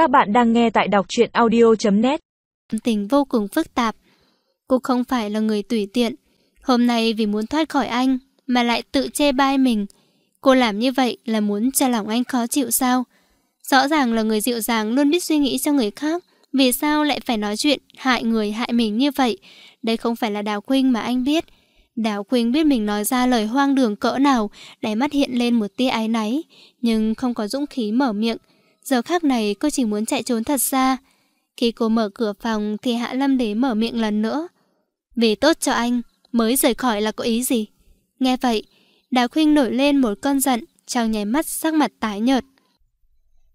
Các bạn đang nghe tại đọc truyện audio.net Tình vô cùng phức tạp. Cô không phải là người tùy tiện. Hôm nay vì muốn thoát khỏi anh mà lại tự chê bai mình. Cô làm như vậy là muốn cho lòng anh khó chịu sao? Rõ ràng là người dịu dàng luôn biết suy nghĩ cho người khác. Vì sao lại phải nói chuyện hại người hại mình như vậy? Đây không phải là Đào Khuynh mà anh biết. Đào Khuynh biết mình nói ra lời hoang đường cỡ nào, đáy mắt hiện lên một tia ái náy, nhưng không có dũng khí mở miệng. Giờ khác này cô chỉ muốn chạy trốn thật xa. Khi cô mở cửa phòng thì Hạ Lâm Đế mở miệng lần nữa. Vì tốt cho anh, mới rời khỏi là có ý gì? Nghe vậy, Đào Khuynh nổi lên một cơn giận, trong nháy mắt sắc mặt tái nhợt.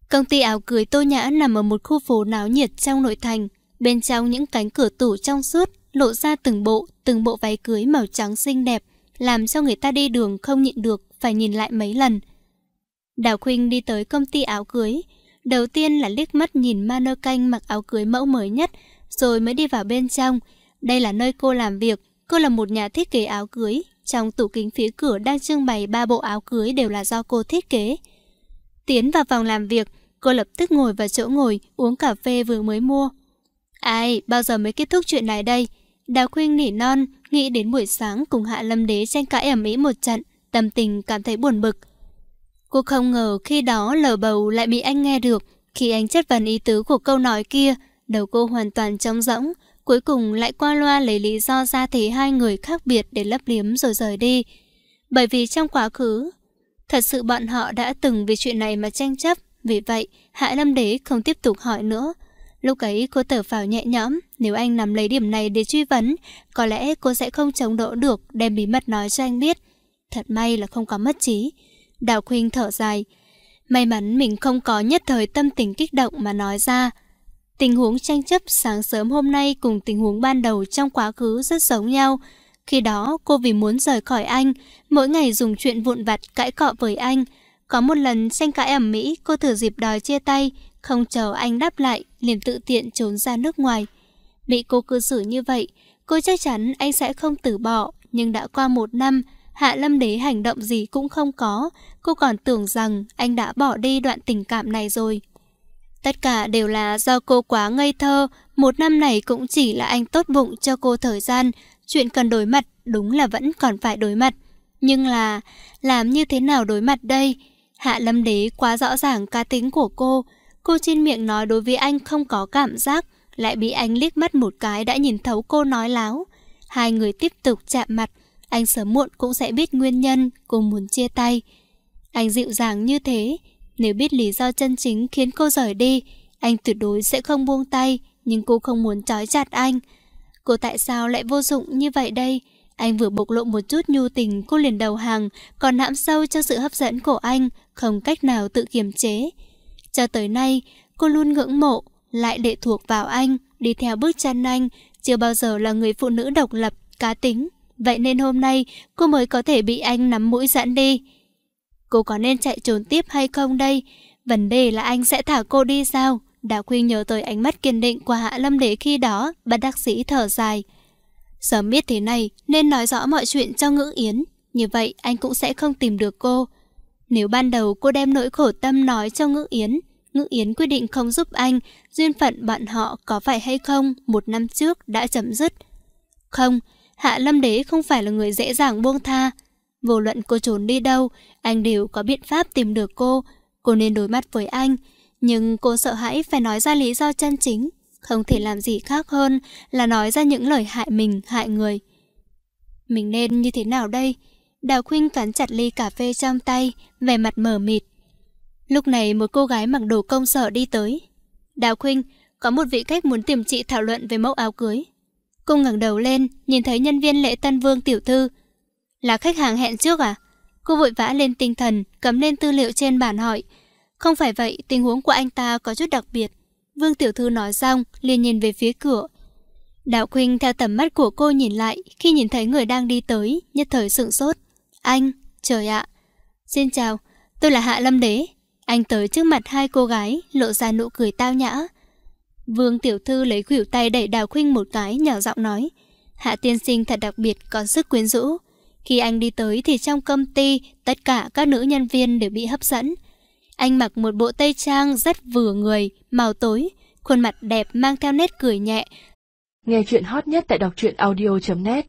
Công ty áo cưới Tô Nhã nằm ở một khu phố náo nhiệt trong nội thành. Bên trong những cánh cửa tủ trong suốt, lộ ra từng bộ, từng bộ váy cưới màu trắng xinh đẹp, làm cho người ta đi đường không nhịn được, phải nhìn lại mấy lần. Đào Khuynh đi tới công ty áo cưới. Đầu tiên là liếc mắt nhìn manơ canh mặc áo cưới mẫu mới nhất, rồi mới đi vào bên trong. Đây là nơi cô làm việc, cô là một nhà thiết kế áo cưới. Trong tủ kính phía cửa đang trưng bày ba bộ áo cưới đều là do cô thiết kế. Tiến vào phòng làm việc, cô lập tức ngồi vào chỗ ngồi, uống cà phê vừa mới mua. Ai, bao giờ mới kết thúc chuyện này đây? Đào khuyên nỉ non, nghĩ đến buổi sáng cùng Hạ Lâm Đế tranh cãi ẩm ý một trận, tâm tình cảm thấy buồn bực. Cô không ngờ khi đó lờ bầu lại bị anh nghe được, khi anh chất vấn ý tứ của câu nói kia, đầu cô hoàn toàn trống rỗng, cuối cùng lại qua loa lấy lý do ra thế hai người khác biệt để lấp liếm rồi rời đi. Bởi vì trong quá khứ, thật sự bọn họ đã từng vì chuyện này mà tranh chấp, vì vậy Hạ Lâm Đế không tiếp tục hỏi nữa. Lúc ấy cô thở phào nhẹ nhõm, nếu anh nắm lấy điểm này để truy vấn, có lẽ cô sẽ không chống đỡ được đem bí mật nói cho anh biết. Thật may là không có mất trí. Đào Khuynh thở dài. May mắn mình không có nhất thời tâm tình kích động mà nói ra. Tình huống tranh chấp sáng sớm hôm nay cùng tình huống ban đầu trong quá khứ rất giống nhau. Khi đó cô vì muốn rời khỏi anh, mỗi ngày dùng chuyện vụn vặt cãi cọ với anh. Có một lần tranh cãi ẩm mỹ, cô thử dịp đòi chia tay, không chờ anh đáp lại, liền tự tiện trốn ra nước ngoài. Bị cô cư xử như vậy, cô chắc chắn anh sẽ không từ bỏ, nhưng đã qua một năm, Hạ Lâm Đế hành động gì cũng không có, cô còn tưởng rằng anh đã bỏ đi đoạn tình cảm này rồi. Tất cả đều là do cô quá ngây thơ, một năm này cũng chỉ là anh tốt bụng cho cô thời gian, chuyện cần đối mặt đúng là vẫn còn phải đối mặt. Nhưng là, làm như thế nào đối mặt đây? Hạ Lâm Đế quá rõ ràng cá tính của cô, cô trên miệng nói đối với anh không có cảm giác, lại bị anh liếc mắt một cái đã nhìn thấu cô nói láo. Hai người tiếp tục chạm mặt, anh sớm muộn cũng sẽ biết nguyên nhân cô muốn chia tay. Anh dịu dàng như thế, nếu biết lý do chân chính khiến cô rời đi, anh tuyệt đối sẽ không buông tay, nhưng cô không muốn trói chặt anh. Cô tại sao lại vô dụng như vậy đây? Anh vừa bộc lộ một chút nhu tình cô liền đầu hàng, còn hãm sâu cho sự hấp dẫn của anh, không cách nào tự kiềm chế. Cho tới nay, cô luôn ngưỡng mộ, lại lệ thuộc vào anh, đi theo bước chân anh, chưa bao giờ là người phụ nữ độc lập, cá tính. Vậy nên hôm nay cô mới có thể bị anh nắm mũi dẫn đi. Cô có nên chạy trốn tiếp hay không đây? Vấn đề là anh sẽ thả cô đi sao? Đã khuyên nhớ tới ánh mắt kiên định của Hạ Lâm Đế khi đó, bà đặc sĩ thở dài. Sớm biết thế này nên nói rõ mọi chuyện cho Ngữ Yến, như vậy anh cũng sẽ không tìm được cô. Nếu ban đầu cô đem nỗi khổ tâm nói cho Ngữ Yến, Ngữ Yến quyết định không giúp anh, duyên phận bạn họ có phải hay không một năm trước đã chấm dứt. Không, Hạ Lâm Đế không phải là người dễ dàng buông tha. Vô luận cô trốn đi đâu, anh đều có biện pháp tìm được cô. Cô nên đối mặt với anh. Nhưng cô sợ hãi phải nói ra lý do chân chính. Không thể làm gì khác hơn là nói ra những lời hại mình, hại người. Mình nên như thế nào đây? Đào Khuynh cắn chặt ly cà phê trong tay, vẻ mặt mờ mịt. Lúc này một cô gái mặc đồ công sở đi tới. Đào Khuynh, có một vị khách muốn tìm chị thảo luận về mẫu áo cưới. Cô ngẩng đầu lên, nhìn thấy nhân viên lễ tân vương tiểu thư. Là khách hàng hẹn trước à? Cô vội vã lên tinh thần, cấm lên tư liệu trên bàn hỏi. Không phải vậy, tình huống của anh ta có chút đặc biệt. Vương tiểu thư nói xong, liền nhìn về phía cửa. Đạo Khuynh theo tầm mắt của cô nhìn lại, khi nhìn thấy người đang đi tới, nhất thời sửng sốt. Anh, trời ạ. Xin chào, tôi là Hạ Lâm Đế. Anh tới trước mặt hai cô gái, lộ ra nụ cười tao nhã. Vương tiểu thư lấy khuỷu tay đẩy Đào Khuynh một cái, nhỏ giọng nói. Hạ tiên sinh thật đặc biệt, có sức quyến rũ. Khi anh đi tới thì trong công ty, tất cả các nữ nhân viên đều bị hấp dẫn. Anh mặc một bộ tây trang rất vừa người, màu tối, khuôn mặt đẹp mang theo nét cười nhẹ. Nghe chuyện hot nhất tại đọc truyện audio.net